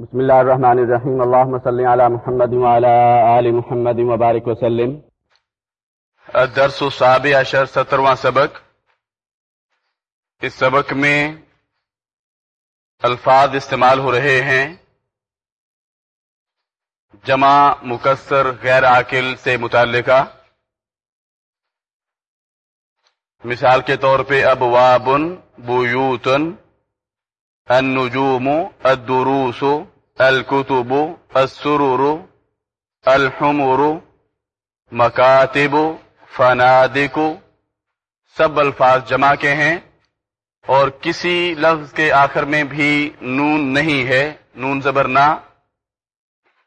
بسم الله الرحمن الرحيم اللهم صل على محمد وعلى آل محمد وبارك وسلم. الدرس السابع عشر سترواں سبق. اس سبق میں الفاظ استعمال ہو رہے ہیں. جمع، مکسر، غیر عاقل سے متعلقہ. مثال کے طور پہ ابواب بیوتن، النجوم، الدروس الكتب، السرور، الحمر، مکاتب، فنادق، سب الفاظ جمع کے ہیں اور کسی لفظ کے آخر میں بھی نون نہیں ہے، نون زبر نہ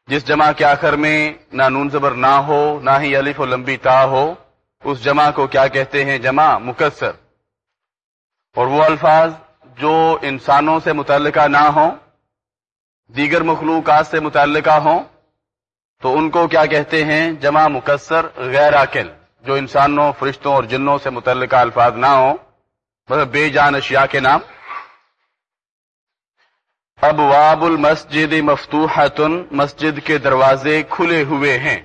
جس جمع کے آخر میں نہ نون زبر نہ ہو، نہ ہی الف و لمبی تا ہو، اس جمع کو کیا کہتے ہیں؟ جمع، مکسر۔ اور وہ الفاظ جو انسانوں سے متعلقہ نہ ہوں دیگر مخلوقات سے متعلقہ ہوں، تو ان کو کیا کہتے ہیں؟ جمع، مکسر، غیر عقل جو انسانوں، فرشتوں اور جنوں سے متعلقہ الفاظ نہ ہوں مطلب بے جان اشیاء کے نام۔ اب واب المسجد مفتوحتن، مسجد کے دروازے کھلے ہوئے ہیں۔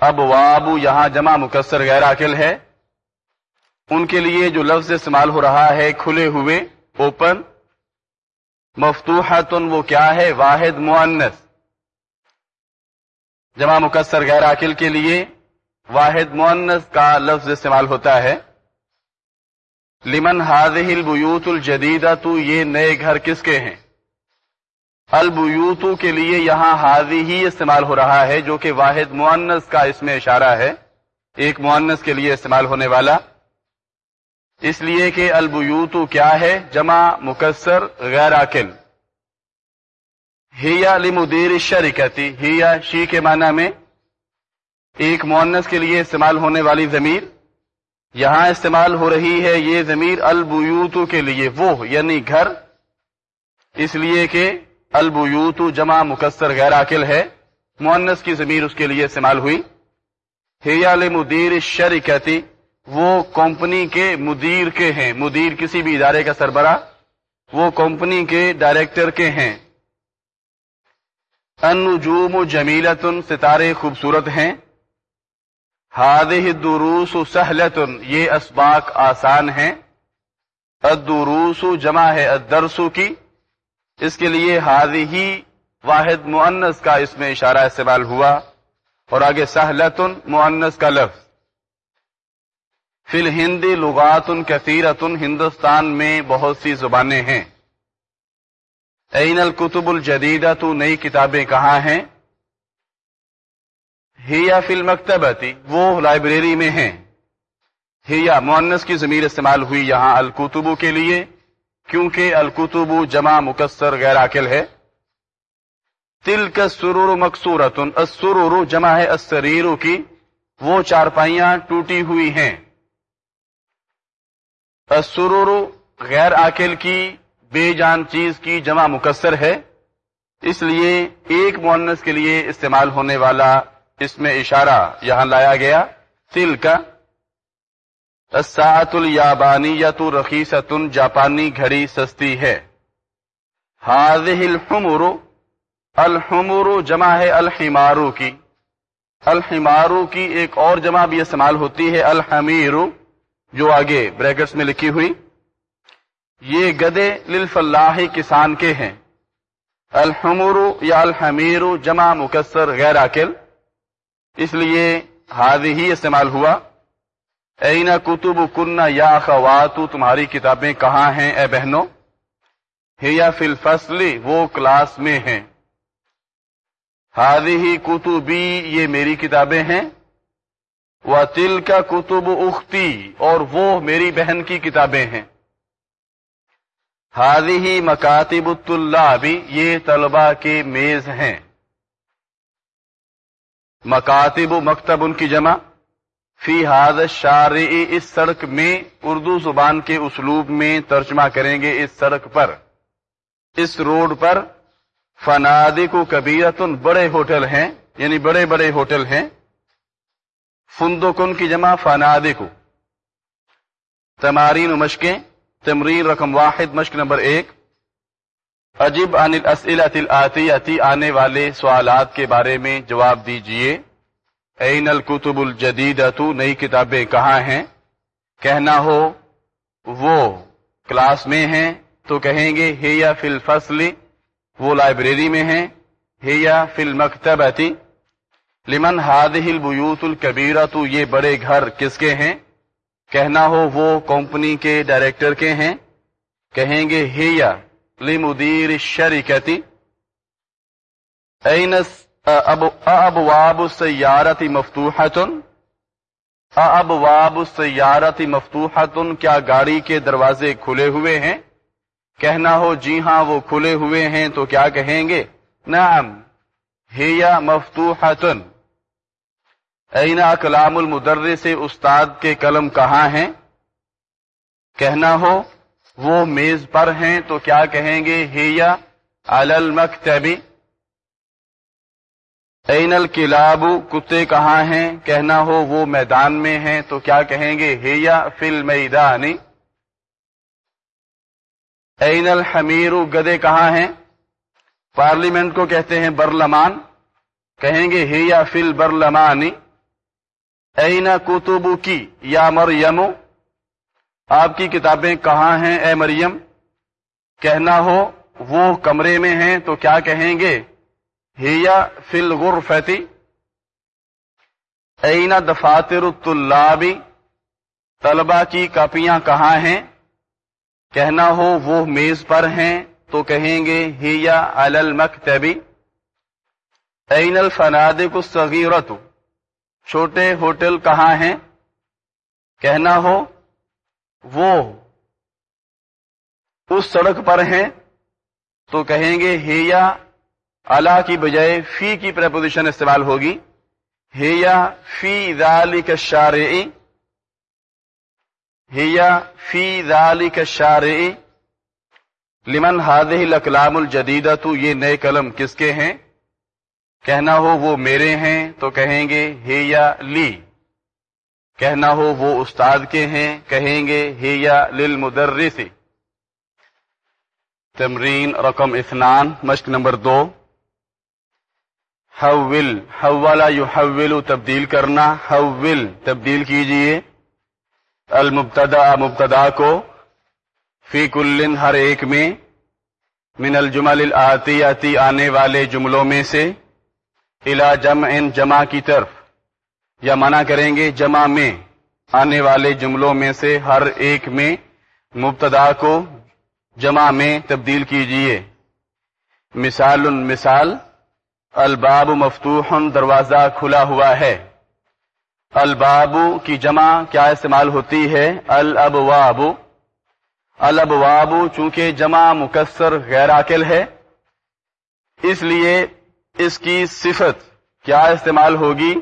اب واب یہاں جمع، مکسر، غیر عقل ہے۔ ان کے لیے جو لفظ استعمال ہو رہا ہے، کھلے ہوئے اوپن مفتوحتن، وہ کیا ہے؟ واحد معنس جمع مکسر غیر عاقل کے لیے واحد معنس کا لفظ استعمال ہوتا ہے۔ لمن حاضح البیوت الجدیدہ تو یہ نئے گھر کس کے ہیں؟ البیوتو کے لیے یہاں حاضی ہی استعمال ہو رہا ہے، جو کہ واحد معنس کا اس میں اشارہ ہے۔ ایک معنس کے لیے استعمال ہونے والا اس لیے کہ البیوتو کیا ہے؟ جمع، مکسر، غیر عقل ہیا لمدیر شرکتی ہیا شی کے معنی میں ایک معنس کے لیے استعمال ہونے والی ضمیر۔ یہاں استعمال ہو رہی ہے یہ ضمیر البیوتو کے لیے، وہ یعنی گھر۔ اس لیے کہ البیوتو جمع، مکسر، غیر عقل ہے۔ معنس کی ضمیر اس کے لیے استعمال ہوئی۔ ہیا لمدیر شرکتی وہ کمپنی کے مدیر کے ہیں۔ مدیر کسی بھی ادارے کا سربراہ، وہ کمپنی کے ڈائریکٹر کے ہیں۔ النجوم جمیلتن، ستارے خوبصورت ہیں۔ ہادہ دروس سہلتن، یہ اسباق آسان ہیں۔ الدروس جمع ہے الدرسو کی۔ اس کے لیے ہاد ہی واحد معنس کا اس میں اشارہ استعمال ہوا۔ اور آگے سہلتن معنس کا لفظ۔ فی الہند لغات کثیرتن، ہندوستان میں بہت سی زبانیں ہیں۔ عین القتب الجدیدہ تو نئی کتابیں کہاں ہیں؟ ہیا فی المکتبتی وہ لائبریری میں ہیں۔ ہیا معنس کی ضمیر استعمال ہوئی یہاں الکتبو کے لیے، کیونکہ الکتب جمع، مکسر، غیر عقل ہے۔ تل کا سرور مقصورتن السرور جمع ہے، السریر کی، وہ چارپائیاں ٹوٹی ہوئی ہیں۔ السرور غیر عاقل کی بے جان چیز کی جمع مکسر ہے۔ اس لیے ایک مونس کے لیے استعمال ہونے والا اس میں اشارہ یہاں لایا گیا۔ تل کا سات الیابانی یا تو رخیصتن جاپانی گھڑی سستی ہے۔ حاضح الحمر الحمر جمع ہے الحمارو کی۔ الحمارو کی ایک اور جمع بھی استعمال ہوتی ہے الحمیرو جو آگے بریکٹس میں لکھی ہوئی، یہ گدے للفلاح کسان کے ہیں۔ الحمر یا الحمیر جمع مکسر غیر عقل اس لیے حاضی ہی استعمال ہوا۔ اینا کتب کن یا خواتو تمہاری کتابیں کہاں ہیں اے بہنوں؟ یا فی الفصل، وہ کلاس میں ہیں۔ حاضی ہی کتبی، یہ میری کتابیں ہیں۔ وہ تل کا کتب اختی اور وہ میری بہن کی کتابیں ہیں۔ حاضی ہی مکاتب اللہ بھی یہ طلبہ کے میز ہیں۔ مکاتب مکتب ان کی جمع۔ فی حاض شار اس سڑک میں اردو زبان کے اسلوب میں ترجمہ کریں گے اس سڑک پر۔ اس روڈ پر فنادی کو کبیرتن بڑے ہوٹل ہیں یعنی بڑے بڑے ہوٹل ہیں۔ فندقن کی جمع فنادی کو تمارین و مشقیں۔ تمرین رقم واحد، مشق نمبر ایک۔ عجیب عن الاسئلت الاتیتی آنے والے سوالات کے بارے میں جواب دیجیے۔ این الکتب الجدیدتو، نئی کتابیں کہاں ہیں؟ کہنا ہو، وہ کلاس میں ہیں تو کہیں گے ہے یا فی الفصل، وہ لائبریری میں ہیں۔ ہے یا فی المکتبتی۔ لمن هذه البیوت الکبیرہ تو یہ بڑے گھر کس کے ہیں؟ کہنا ہو وہ کمپنی کے ڈائریکٹر کے ہیں؟ کہیں گے ہے یا لمدیر الشرکتی این ابواب السیارت مفتوحت ابواب السیارت مفتوحت کیا گاڑی کے دروازے کھلے ہوئے ہیں؟ کہنا ہو جی ہاں وہ کھلے ہوئے ہیں تو کیا کہیں گے؟ نعم، ہیا مفتوحت اینا کلام المدرس سے استاد کے قلم کہاں ہیں؟ کہنا ہو، وہ میز پر ہیں تو کیا کہیں گے؟ ہیا المکتبی این الکلاب، کتے کہاں ہیں؟ کہنا ہو، وہ میدان میں ہیں تو کیا کہیں گے؟ ہیا فی المیدانی این الحمیر، گدے کہاں ہیں؟ پارلیمنٹ کو کہتے ہیں برلمان۔ کہیں گے ہی یا فل برلمانی اینا کتبو کی؟ یا مریم، آپ کی کتابیں کہاں ہیں اے مریم؟ کہنا ہو، وہ کمرے میں ہیں تو کیا کہیں گے؟ ہیا فل غرفتی اینا دفاتر الطلابی طلبہ کی کاپیاں کہاں ہیں؟ کہنا ہو، وہ میز پر ہیں تو کہیں گے، ہیا المکتبی این الفنادق الصغیرت چھوٹے ہوٹل کہاں ہیں؟ کہنا ہو، وہ اس سڑک پر ہیں تو کہیں گے ہیا اللہ کی بجائے فی کی پریپوزیشن استعمال ہوگی۔ ہیا فی ذالک الشارعی۔ ہیا فی ذالک الشارعی۔ لمن هذه الاقلام الجدیدہ تو یہ نئے قلم کس کے ہیں؟ کہنا ہو وہ میرے ہیں تو کہیں گے ہے یا لی۔ کہنا ہو وہ استاد کے ہیں کہیں گے ہے یا للمدرس۔ تمرین رقم اثنان، مشق نمبر دو۔ حول، حوالا یو تبدیل کرنا، حول تبدیل کیجیے۔ المبتدا، مبتدا کو۔ فی کل ہر ایک میں۔ من الجمل الآتی آتی آنے والے جملوں میں سے۔ الا جمع ان جمع کی طرف۔ یا منع کریں گے جمع میں۔ آنے والے جملوں میں سے ہر ایک میں مبتدا کو جمع میں تبدیل کیجیے۔ مثال مثال، الباب مفتوح، دروازہ کھلا ہوا ہے۔ الباب کی جمع کیا استعمال ہوتی ہے؟ الابواب۔ الابواب چونکہ جمع مکسر غیر عقل ہے۔ اس لیے اس کی صفت کیا استعمال ہوگی؟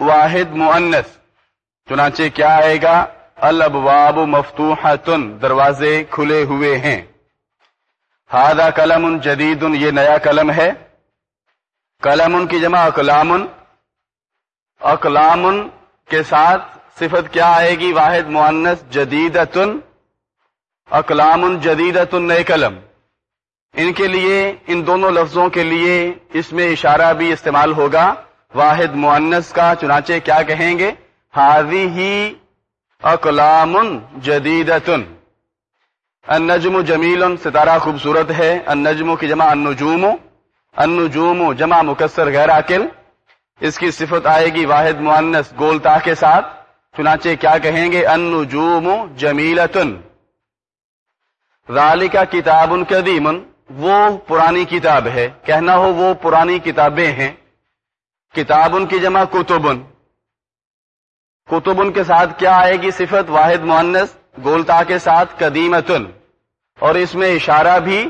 واحد معنس چنانچہ کیا آئے گا؟ الابواب مفتوحتن، دروازے کھلے ہوئے ہیں۔ ہادہ قلم جدید یہ نیا قلم ہے۔ قلم کی جمع اقلام اقلام کے ساتھ صفت کیا آئے گی؟ واحد معنس جدیدتن۔ اقلام جدیدت نئے قلم ان کے لیے، ان دونوں لفظوں کے لیے اس میں اشارہ بھی استعمال ہوگا۔ واحد معنس کا چنانچہ کیا کہیں گے؟ حاضی ہی اقلام جدیدتن النجم جمیل ستارہ خوبصورت ہے۔ النجم کی جمع النجوم۔ النجوم جمع مکسر، غیر عقل اس کی صفت آئے گی واحد معنس گولتا کے ساتھ۔ چنانچہ کیا کہیں گے؟ النجوم جمیلتن ذالک کتاب قدیم۔ وہ پرانی کتاب ہے۔ کہنا ہو وہ پرانی کتابیں ہیں۔ کتاب ان کی جمع کتبن کتبن کے ساتھ کیا آئے گی صفت؟ واحد معنس گولتا کے ساتھ قدیمتن اور اس میں اشارہ بھی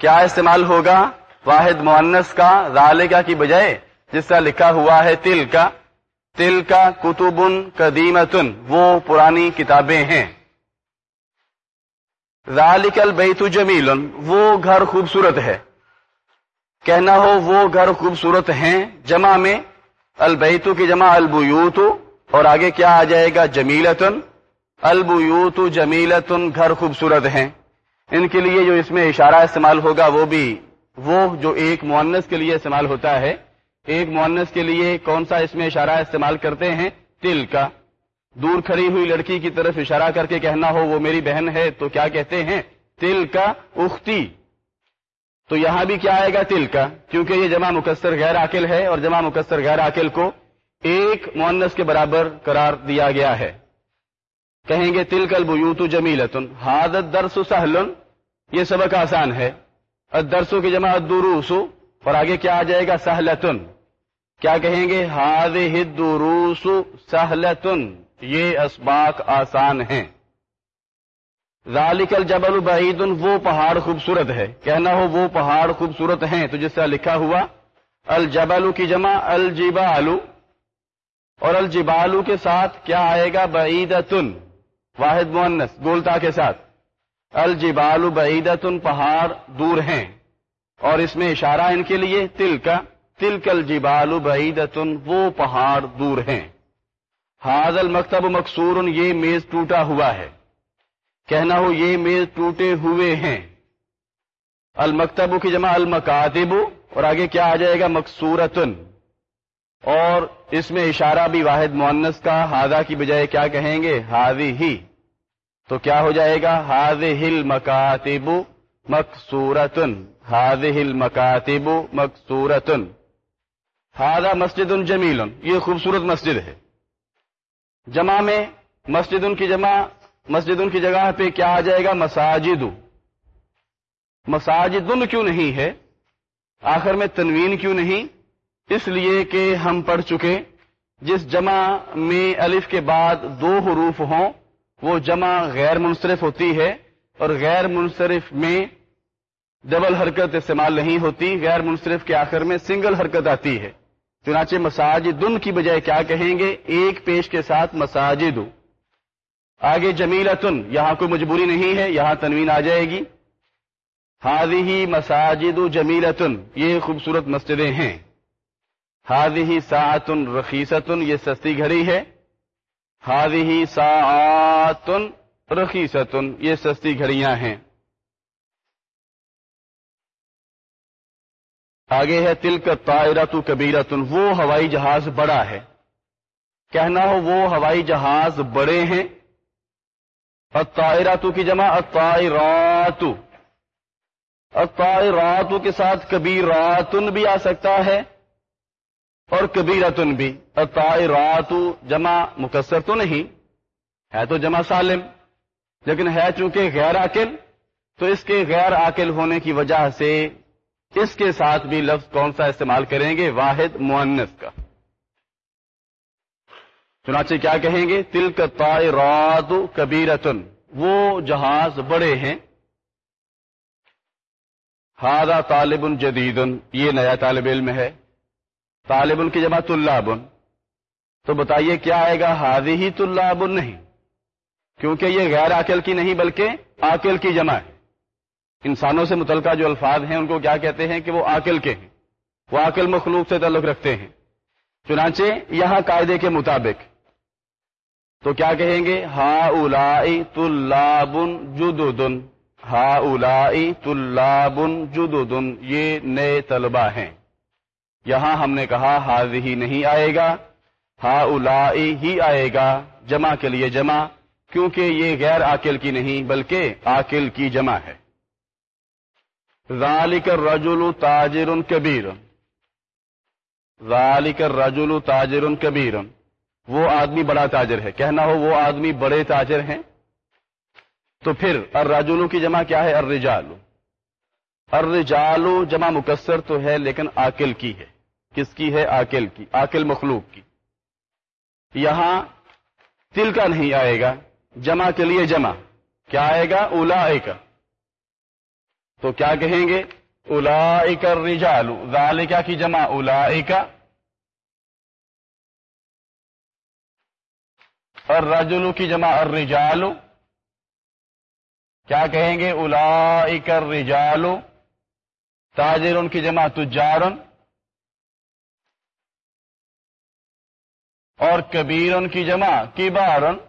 کیا استعمال ہوگا؟ واحد معنس کا، ذالکہ کی بجائے، جس کا لکھا ہوا ہے تل کا تل کا کتبن قدیمتن وہ پرانی کتابیں ہیں۔ ذالک البیت جمیل وہ گھر خوبصورت ہے۔ کہنا ہو وہ گھر خوبصورت ہیں جمع میں البیتو کی جمع، البیوت، اور آگے کیا آ جائے گا؟ جمیلتن۔ البیوت جمیلتن گھر خوبصورت ہیں۔ ان کے لیے جو اس میں اشارہ استعمال ہوگا وہ بھی، وہ جو ایک مونس کے لیے استعمال ہوتا ہے، ایک مونس کے لیے کون سا اس میں اشارہ استعمال کرتے ہیں؟ تل کا۔ دور کھڑی ہوئی لڑکی کی طرف اشارہ کر کے کہنا ہو، وہ میری بہن ہے، تو کیا کہتے ہیں؟ تل کا اختی۔ تو یہاں بھی کیا آئے گا تل کا کیونکہ یہ جمع مکسر غیر عاقل ہے اور جمع مکسر غیر عاقل کو ایک مونس کے برابر قرار دیا گیا ہے۔ کہیں گے تل کل بوتو جمیلتن۔ حادت درس سہلن۔ یہ سبق آسان ہے۔ درسوں کی جمع دروسو اور آگے کیا آ جائے گا؟ سہلتن۔ کیا کہیں گے؟ ہاد دروس سہلتن۔ یہ اسباق آسان ہیں۔ ذالک الجبل بعید، وہ پہاڑ خوبصورت ہے۔ کہنا ہو وہ پہاڑ خوبصورت ہیں، تو جس طرح لکھا ہوا، الجبل کی جمع الجبالو اور الجبالو کے ساتھ کیا آئے گا؟ بعیدتن۔ واحد مونس گولتا کے ساتھ۔ الجبال بعیدتن، پہاڑ دور ہیں۔ اور اس میں اشارہ ان کے لیے تل کا تل کل جبال بعیدتن، وہ پہاڑ دور ہیں۔ حاض المکتب مقصور یہ میز ٹوٹا ہوا ہے۔ کہنا ہو یہ میز ٹوٹے ہوئے ہیں۔ المکتب کی جمع المکاتب اور آگے کیا آ جائے گا مقصورتن۔ اور اس میں اشارہ بھی واحد مونس کا ہاضا کی بجائے کیا کہیں گے؟ ہاضی ہی۔ تو کیا ہو جائے گا؟ ہاض ہل مکاتب مقصورتن۔ ہاض ہل مکاتب مقصورتن۔ ہاضا مسجد جمیل یہ خوبصورت مسجد ہے۔ جمع میں مسجد ان کی جمع مسجد ان کی جگہ پہ کیا آ جائے گا؟ مساجد. مساجد کیوں نہیں ہے؟ آخر میں تنوین کیوں نہیں؟ اس لیے کہ ہم پڑھ چکے، جس جمع میں الف کے بعد دو حروف ہوں، وہ جمع غیر منصرف ہوتی ہے اور غیر منصرف میں ڈبل حرکت استعمال نہیں ہوتی، غیر منصرف کے آخر میں سنگل حرکت آتی ہے۔ چنانچہ مساجدن کی بجائے کیا کہیں گے؟ ایک پیش کے ساتھ مساجد. آگے جمیلتن، یہاں کوئی مجبوری نہیں ہے، یہاں تنوین آ جائے گی. حاضی ہی مساجد جمیلتن، یہ خوبصورت مسجدیں ہیں. حاضی ہی ساعتن رخیصتن، یہ سستی گھڑی ہے. حاضی ہی ساعتن رخیصتن، یہ سستی گھڑیاں ہیں. آگے ہے تل کا تائرت کبیرتن وہ ہوائی جہاز بڑا ہے۔ کہنا ہو وہ ہوائی جہاز بڑے ہیں۔ الطائراتو کی جمع الطائراتو الطائراتو کے ساتھ کبیراتن بھی آ سکتا ہے اور کبیرتن بھی۔ الطائراتو جمع مکسر تو نہیں، ہے تو جمع سالم، لیکن ہے چونکہ غیر عاقل، تو اس کے غیر عاقل ہونے کی وجہ سے اس کے ساتھ بھی لفظ کون سا استعمال کریں گے؟ واحد مونس کا۔ چنانچہ کیا کہیں گے؟ تل کا رات کبیرتن۔ وہ جہاز بڑے ہیں۔ ہادا طالب جدید یہ نیا طالب علم ہے۔ طالب کی جمع طلابن۔ تو بتائیے کیا آئے گا؟ ہادی ہی طلاب نہیں۔ کیونکہ یہ غیر عقل کی نہیں، بلکہ عقل کی جمع ہے۔ انسانوں سے متعلقہ جو الفاظ ہیں، ان کو کیا کہتے ہیں کہ وہ عقل کے ہیں۔ وہ عقل مخلوق سے تعلق رکھتے ہیں۔ چنانچہ یہاں قاعدے کے مطابق۔ تو کیا کہیں گے؟ ہا الائی تلابن جدن ہا الائی تلابن جدن یہ نئے طلبہ ہیں۔ یہاں ہم نے کہا حاض ہی نہیں آئے گا۔ ہا الائی ہی آئے گا۔ جمع کے لیے جمع۔ کیونکہ یہ غیر عاقل کی نہیں، بلکہ عاقل کی جمع ہے۔ ذالک الرجل تاجر کبیر. ذالک الرجل تاجر کبیر. وہ آدمی بڑا تاجر ہے. کہنا ہو وہ آدمی بڑے تاجر ہیں، تو پھر الرجل کی جمع کیا ہے؟ الرجال. الرجال جمع مکسر تو ہے، لیکن آکل کی ہے. کس کی ہے؟ آکل کی آکل مخلوق کی. یہاں تل کا نہیں آئے گا، جمع کے لیے جمع. کیا آئے گا؟ اولا کا تو کیا کہیں گے؟ الا الرجال ذالکا کی جمع الا الرجل کی جمع الرجال۔ کیا کہیں گے؟ الا الرجال۔ تاجر ان کی جمع تجار۔ اور کبیر کی جمع کبار۔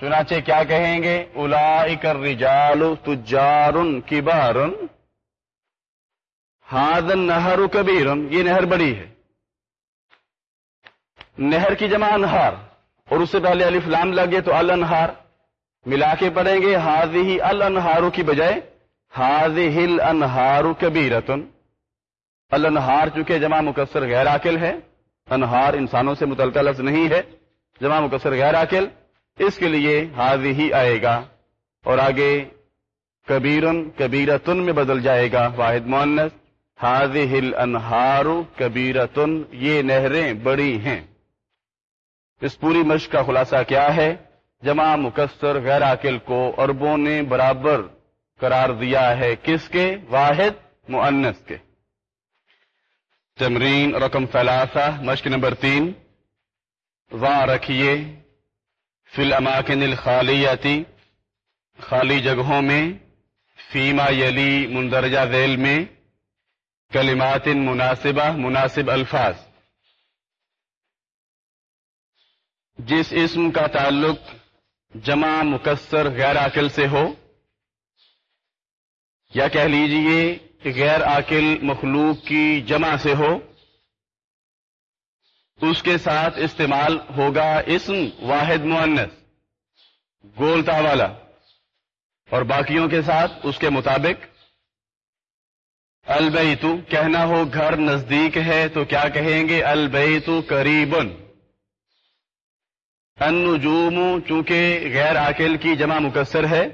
چنانچہ کیا کہیں گے؟ اولائک الرجال تجار کبار. ہاد نہر کبیر. یہ نہر بڑی ہے. نہر کی جمع انہار. اور اس سے پہلے الف لام لگے تو الانہار. ملا کے پڑھیں گے حاضی الانہارو کی بجائے حاضی الانہار کبیرتن. الانہار چونکہ جمع مکسر غیر عاقل ہے، انہار انسانوں سے متعلقہ لفظ نہیں ہے، جمع مکسر غیر عاقل. اس کے لیے حاضی ہی آئے گا اور آگے کبیرن کبیرتن میں بدل جائے گا۔ واحد مونس حاضی ہل انہار کبیرتن، یہ نہریں بڑی ہیں۔ اس پوری مشق کا خلاصہ کیا ہے؟ جمع مکسر غیر عاقل کو اربوں نے برابر قرار دیا ہے کس کے؟ واحد مؤنس کے۔ تمرین رقم فلاثہ مشق نمبر تین۔ وا رکھیے۔ فی الاماکن الخالیتی، خالی جگہوں میں، فیما یلی مندرجہ ذیل میں، کلمات مناسبہ، مناسب الفاظ۔ جس اسم کا تعلق جمع، مکسر، غیر عاقل سے ہو، یا کہہ لیجیے کہ غیر عاقل مخلوق کی جمع سے ہو اس کے ساتھ استعمال ہوگا اسم واحد معنس گولتا والا۔ اور باقیوں کے ساتھ اس کے مطابق البیتو کہنا ہو گھر نزدیک ہے تو کیا کہیں گے؟ البیتو قریبن۔ النجوم، چونکہ غیر عاقل کی جمع مکسر ہے،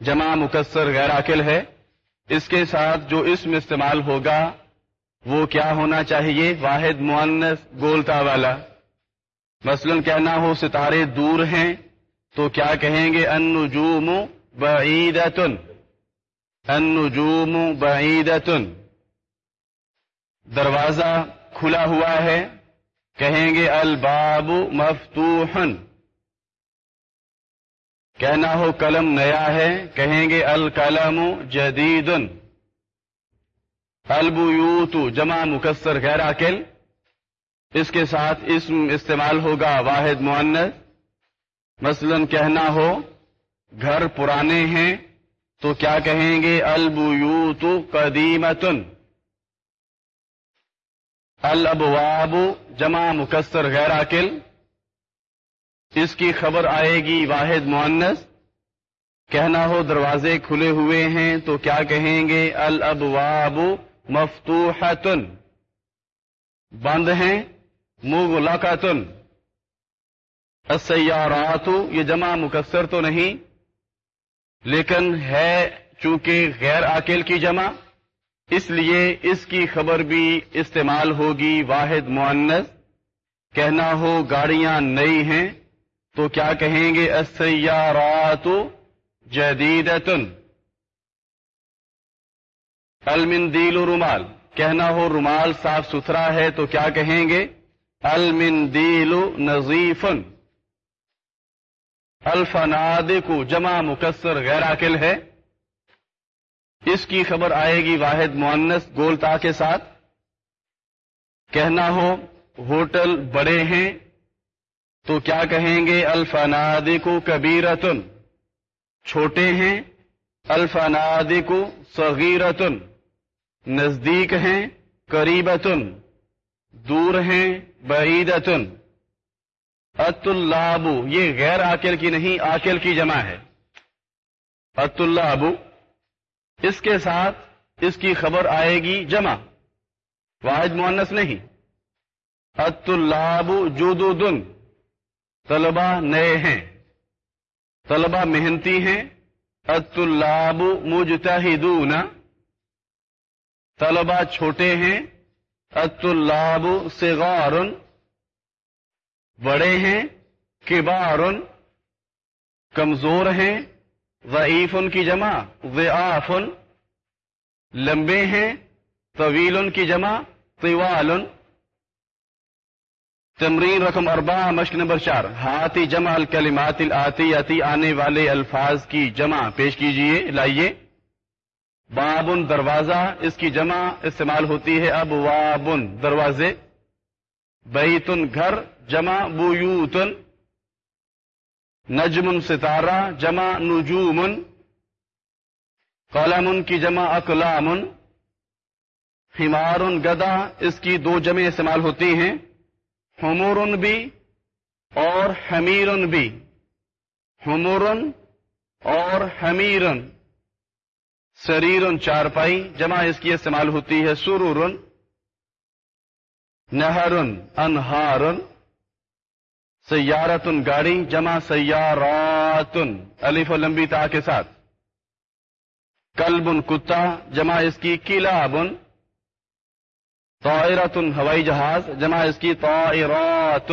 جمع مکسر غیر عاقل ہے، اس کے ساتھ جو اسم استعمال ہوگا وہ کیا ہونا چاہیے؟ واحد معنس گولتا والا۔ مثلا کہنا ہو، ستارے دور ہیں، تو کیا کہیں گے؟ النجوم بعیدتن۔ النجوم بعیدتن۔ دروازہ کھلا ہوا ہے، کہیں گے الباب مفتوحن۔ کہنا ہو، قلم نیا ہے، کہیں گے القلم جدید البیوت جمع مکسر غیر عاقل۔ اس کے ساتھ اسم استعمال ہوگا واحد معنس مثلا کہنا ہو، گھر پرانے ہیں، تو کیا کہیں گے؟ البیوت قدیمتن۔ الابواب جمع مکسر غیر عاقل۔ اس کی خبر آئے گی واحد معنس کہنا ہو، دروازے کھلے ہوئے ہیں، تو کیا کہیں گے؟ الابواب مفتوحتن۔ بند ہیں، مغلقتن۔ السیارات یہ جمع مکسر تو نہیں، لیکن ہے چونکہ غیر عاقل کی جمع، اس لیے اس کی خبر بھی استعمال ہوگی واحد معنس کہنا ہو گاڑیاں نئی ہیں، تو کیا کہیں گے السیارات جدیدتن؟ المندیل رومال، کہنا ہو رومال صاف ستھرا ہے تو کیا کہیں گے؟ المندیل نظیفن الفناد کو جمع مکسر، غیر عاقل ہے۔ اس کی خبر آئے گی واحد معنس گولتا کے ساتھ۔ کہنا ہو ہوٹل بڑے ہیں تو کیا کہیں گے؟ الفناد کو کبیرتن، چھوٹے ہیں۔ الفناد کو صغیرتن۔ نزدیک ہیں قریبتن، دور ہیں بعیدتن۔ ات اللہ یہ غیر عاقل کی نہیں، عاقل کی جمع ہے۔ ات اللہ اس کے ساتھ اس کی خبر آئے گی جمع۔ واحد معنس نہیں۔ ات اللہ جودن طلبہ نئے ہیں۔ طلبہ محنتی ہیں۔ ات اللہ مجتہدون۔ طلبہ چھوٹے ہیں ات اللہ صغار بڑے ہیں کبار کمزور ہیں، ضعیف ان کی جمع ضعاف لمبے ہیں، طویل ان کی جمع طوال تمرین رقم اربع، مشق نمبر چار۔ ہاتھی جمع الکلمات الآتی آتی آنے والے الفاظ کی جمع، پیش کیجیے، لائیے۔ بابن دروازہ، اس کی جمع استعمال ہوتی ہے اب وابن دروازے۔ بیتن گھر، جمع بویوتن نجم ستارہ، جمع نجوم قلم کی جمع اقلام حمار گدا اس کی دو جمع استعمال ہوتی ہیں۔ حمور بھی اور حمیر بھی۔ حمور اور حمیر سریر چارپائی، جمع اس کی استعمال ہوتی ہے سرور، نہر، انہار، سیارت گاڑی، جمع سیارات، الف و لمبی تا کے ساتھ۔ کلب کتا، جمع اس کی کلابن طائرت ہوائی جہاز، جمع اس کی طائرات۔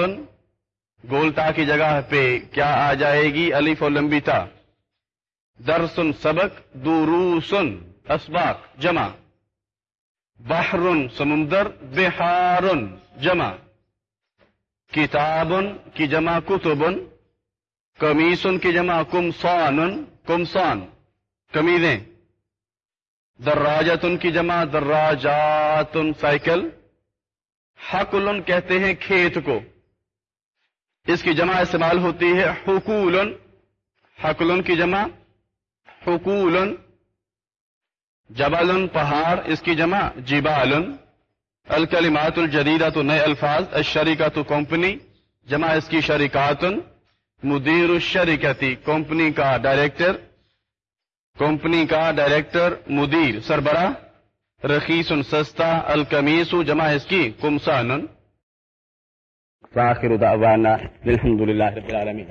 گولتا کی جگہ پہ کیا آ جائے گی؟ الف و لمبی تا۔ درسن سبق، دروسن اسباق، جمع. بحر سمندر بحار جمع. کتاب کی جمع کتب کمیسن کی جمع کمسان کمسان. کمیزیں دراجتن کی جمع دراجات سائیکل. حقل کہتے ہیں کھیت کو. اس کی جمع استعمال ہوتی ہے حقول حقل کی جمع حقول جبل پہاڑ، اس کی جمع جبال الکلمات الجدیدہ تو نئے الفاظ الشریکہ تو کمپنی، جمع اس کی شریکات مدیر الشریکتی کمپنی کا ڈائریکٹر، کمپنی کا ڈائریکٹر، مدیر سربراہ، رخیص سستا الکمیس جمع اس کی کمسان وآخر دعوانا الحمد لله رب العالمين